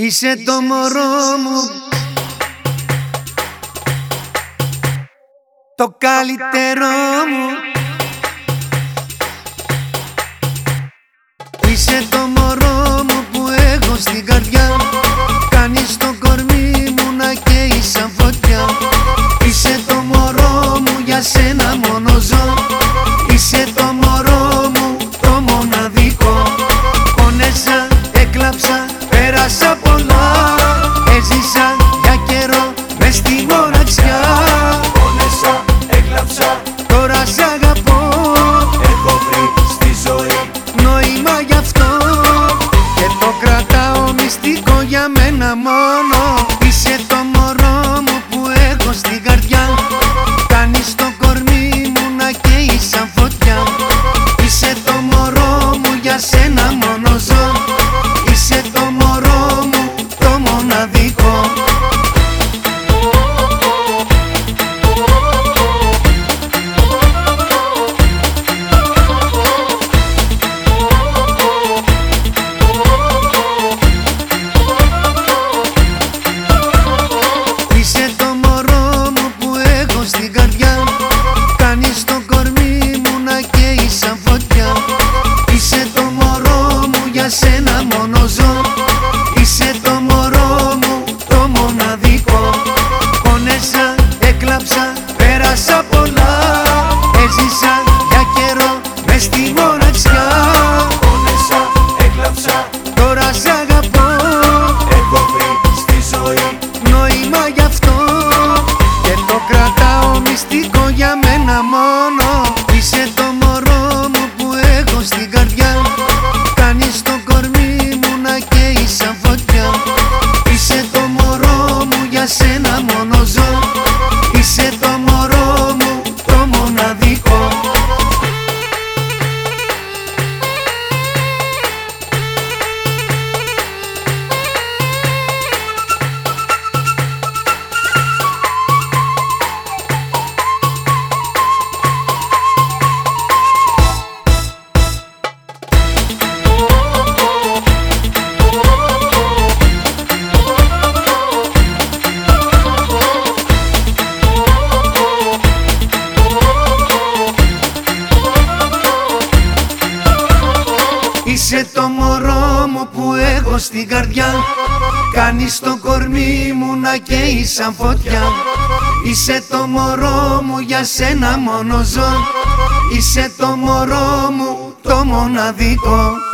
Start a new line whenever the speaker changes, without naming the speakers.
Είσαι το μωρό μου. Το καλύτερό μου. Είσαι το μωρό μου που έχω στην καρδιά Κάνεις το κορμί μου να μόνο για σένα. Είσαι το μωρό μου που έχω στην καρδιά. Κάνεις το κορμί μου να καίει σαν φωτιά. Είσαι το μωρό μου για σένα μόνο ζω. Είσαι το μωρό μου το μοναδικό